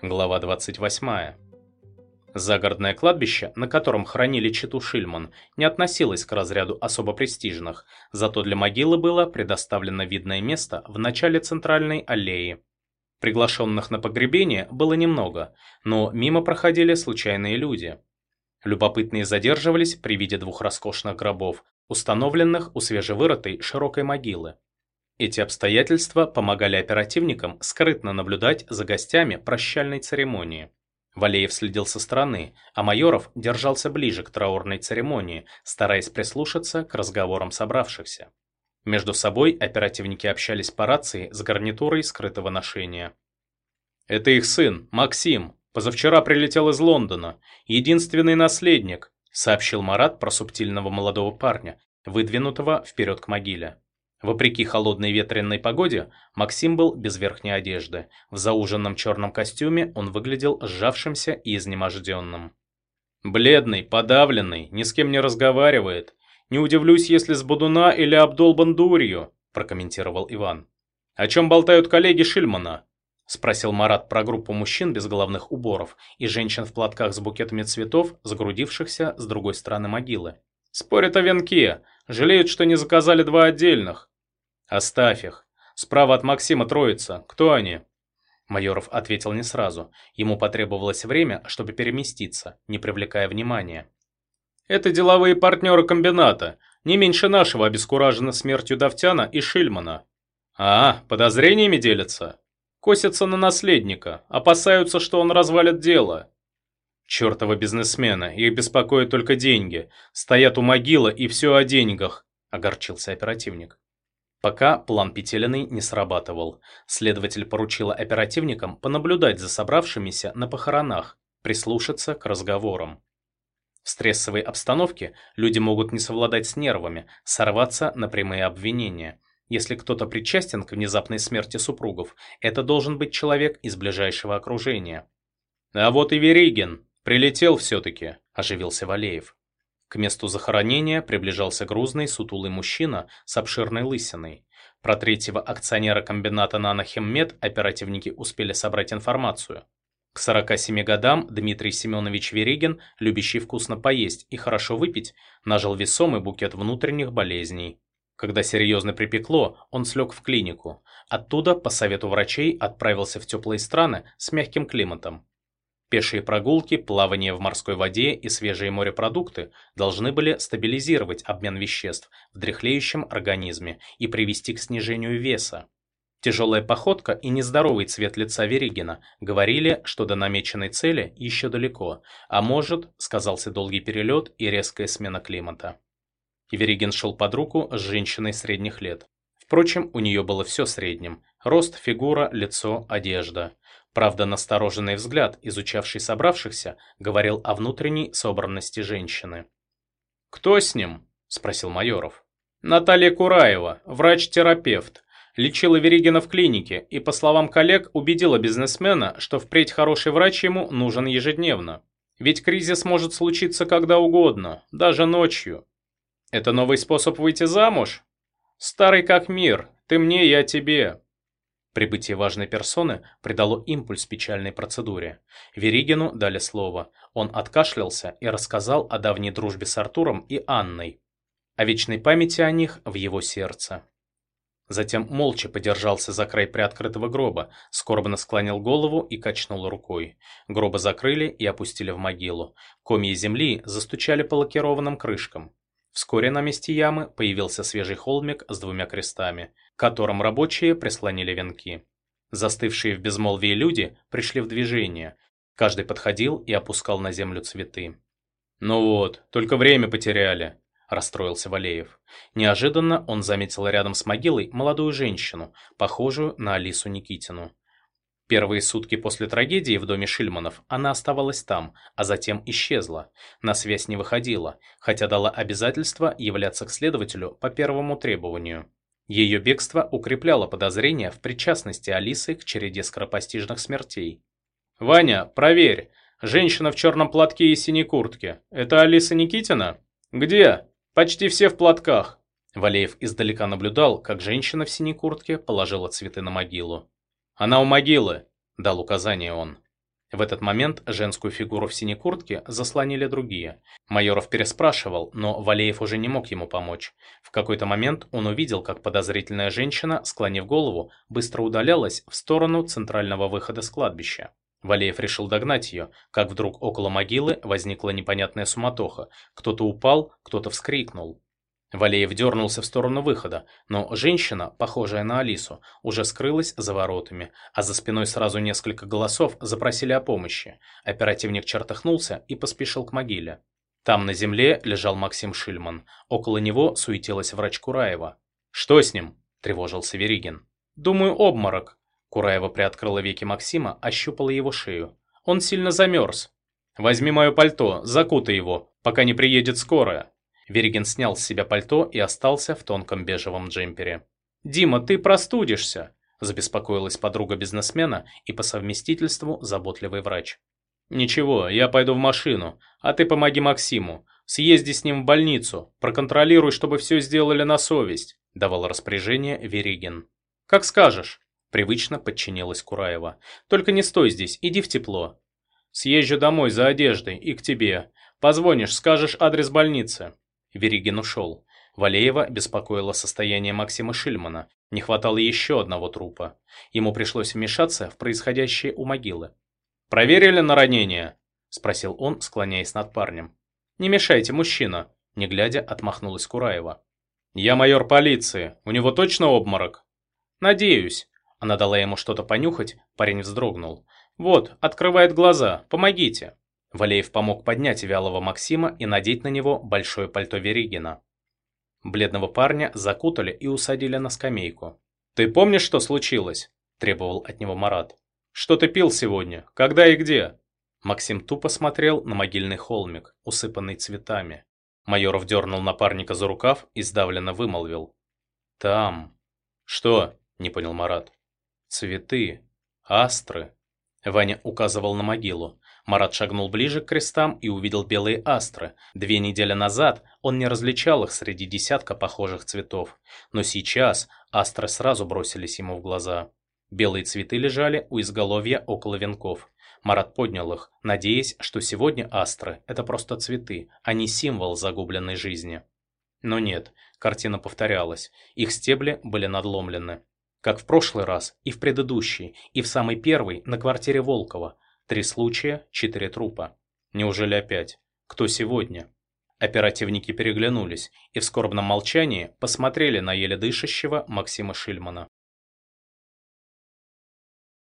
Глава 28. Загородное кладбище, на котором хоронили Читу Шильман, не относилось к разряду особо престижных, зато для могилы было предоставлено видное место в начале центральной аллеи. Приглашенных на погребение было немного, но мимо проходили случайные люди. Любопытные задерживались при виде двух роскошных гробов, установленных у свежевырытой широкой могилы. Эти обстоятельства помогали оперативникам скрытно наблюдать за гостями прощальной церемонии. Валеев следил со стороны, а Майоров держался ближе к траурной церемонии, стараясь прислушаться к разговорам собравшихся. Между собой оперативники общались по рации с гарнитурой скрытого ношения. «Это их сын, Максим. Позавчера прилетел из Лондона. Единственный наследник», сообщил Марат про субтильного молодого парня, выдвинутого вперед к могиле. Вопреки холодной ветренной погоде, Максим был без верхней одежды. В зауженном черном костюме он выглядел сжавшимся и изнеможденным. Бледный, подавленный, ни с кем не разговаривает. Не удивлюсь, если с Будуна или обдолбан дурью, прокомментировал Иван. О чем болтают коллеги Шильмана? Спросил Марат про группу мужчин без головных уборов и женщин в платках с букетами цветов, загрудившихся с другой стороны могилы. Спорят о венке, жалеют, что не заказали два отдельных. «Оставь их. Справа от Максима троица. Кто они?» Майоров ответил не сразу. Ему потребовалось время, чтобы переместиться, не привлекая внимания. «Это деловые партнеры комбината. Не меньше нашего обескуражены смертью Давтяна и Шильмана. А, подозрениями делятся? Косятся на наследника, опасаются, что он развалит дело. Чёртовы бизнесмены, их беспокоят только деньги. Стоят у могилы и все о деньгах», – огорчился оперативник. Пока план Петелиной не срабатывал, следователь поручила оперативникам понаблюдать за собравшимися на похоронах, прислушаться к разговорам. В стрессовой обстановке люди могут не совладать с нервами, сорваться на прямые обвинения. Если кто-то причастен к внезапной смерти супругов, это должен быть человек из ближайшего окружения. «А вот и Веригин! Прилетел все-таки!» – оживился Валеев. К месту захоронения приближался грузный, сутулый мужчина с обширной лысиной. Про третьего акционера комбината «Нанохиммед» оперативники успели собрать информацию. К 47 годам Дмитрий Семенович Веригин, любящий вкусно поесть и хорошо выпить, нажил весомый букет внутренних болезней. Когда серьезно припекло, он слег в клинику. Оттуда, по совету врачей, отправился в теплые страны с мягким климатом. Пешие прогулки, плавание в морской воде и свежие морепродукты должны были стабилизировать обмен веществ в дряхлеющем организме и привести к снижению веса. Тяжелая походка и нездоровый цвет лица Веригина говорили, что до намеченной цели еще далеко, а может, сказался долгий перелет и резкая смена климата. Веригин шел под руку с женщиной средних лет. Впрочем, у нее было все средним – рост, фигура, лицо, одежда. Правда, настороженный взгляд, изучавший собравшихся, говорил о внутренней собранности женщины. «Кто с ним?» – спросил Майоров. «Наталья Кураева, врач-терапевт. Лечила Веригина в клинике и, по словам коллег, убедила бизнесмена, что впредь хороший врач ему нужен ежедневно. Ведь кризис может случиться когда угодно, даже ночью. Это новый способ выйти замуж? Старый как мир, ты мне, я тебе. Прибытие важной персоны придало импульс печальной процедуре. Веригину дали слово. Он откашлялся и рассказал о давней дружбе с Артуром и Анной. О вечной памяти о них в его сердце. Затем молча подержался за край приоткрытого гроба, скорбно склонил голову и качнул рукой. Гроба закрыли и опустили в могилу. Комья земли застучали по лакированным крышкам. Вскоре на месте ямы появился свежий холмик с двумя крестами – к которым рабочие прислонили венки. Застывшие в безмолвии люди пришли в движение. Каждый подходил и опускал на землю цветы. «Ну вот, только время потеряли», – расстроился Валеев. Неожиданно он заметил рядом с могилой молодую женщину, похожую на Алису Никитину. Первые сутки после трагедии в доме Шильманов она оставалась там, а затем исчезла. На связь не выходила, хотя дала обязательство являться к следователю по первому требованию. Ее бегство укрепляло подозрения в причастности Алисы к череде скоропостижных смертей. «Ваня, проверь! Женщина в черном платке и синей куртке. Это Алиса Никитина? Где? Почти все в платках!» Валеев издалека наблюдал, как женщина в синей куртке положила цветы на могилу. «Она у могилы!» – дал указание он. В этот момент женскую фигуру в синей куртке заслонили другие. Майоров переспрашивал, но Валеев уже не мог ему помочь. В какой-то момент он увидел, как подозрительная женщина, склонив голову, быстро удалялась в сторону центрального выхода с кладбища. Валеев решил догнать ее, как вдруг около могилы возникла непонятная суматоха. Кто-то упал, кто-то вскрикнул. Валеев дернулся в сторону выхода, но женщина, похожая на Алису, уже скрылась за воротами, а за спиной сразу несколько голосов запросили о помощи. Оперативник чертыхнулся и поспешил к могиле. Там на земле лежал Максим Шильман. Около него суетилась врач Кураева. «Что с ним?» – тревожился Веригин. «Думаю, обморок». Кураева приоткрыла веки Максима, ощупала его шею. «Он сильно замерз. Возьми мое пальто, закутай его, пока не приедет скорая». Веригин снял с себя пальто и остался в тонком бежевом джемпере. «Дима, ты простудишься!» – забеспокоилась подруга бизнесмена и по совместительству заботливый врач. «Ничего, я пойду в машину, а ты помоги Максиму. Съезди с ним в больницу, проконтролируй, чтобы все сделали на совесть», – давал распоряжение Веригин. «Как скажешь», – привычно подчинилась Кураева. «Только не стой здесь, иди в тепло. Съезжу домой за одеждой и к тебе. Позвонишь, скажешь адрес больницы». Веригин ушел. Валеева беспокоило состояние Максима Шильмана. Не хватало еще одного трупа. Ему пришлось вмешаться в происходящее у могилы. «Проверили на ранение?» – спросил он, склоняясь над парнем. «Не мешайте, мужчина!» – не глядя, отмахнулась Кураева. «Я майор полиции. У него точно обморок?» «Надеюсь». Она дала ему что-то понюхать, парень вздрогнул. «Вот, открывает глаза. Помогите!» Валеев помог поднять вялого Максима и надеть на него большое пальто Веригина. Бледного парня закутали и усадили на скамейку. «Ты помнишь, что случилось?» – требовал от него Марат. «Что ты пил сегодня? Когда и где?» Максим тупо смотрел на могильный холмик, усыпанный цветами. Майоров дернул напарника за рукав и сдавленно вымолвил. «Там». «Что?» – не понял Марат. «Цветы. Астры». Ваня указывал на могилу. Марат шагнул ближе к крестам и увидел белые астры. Две недели назад он не различал их среди десятка похожих цветов. Но сейчас астры сразу бросились ему в глаза. Белые цветы лежали у изголовья около венков. Марат поднял их, надеясь, что сегодня астры – это просто цветы, а не символ загубленной жизни. Но нет, картина повторялась. Их стебли были надломлены. Как в прошлый раз, и в предыдущий, и в самый первый, на квартире Волкова – Три случая, четыре трупа. Неужели опять? Кто сегодня? Оперативники переглянулись и в скорбном молчании посмотрели на еле дышащего Максима Шильмана.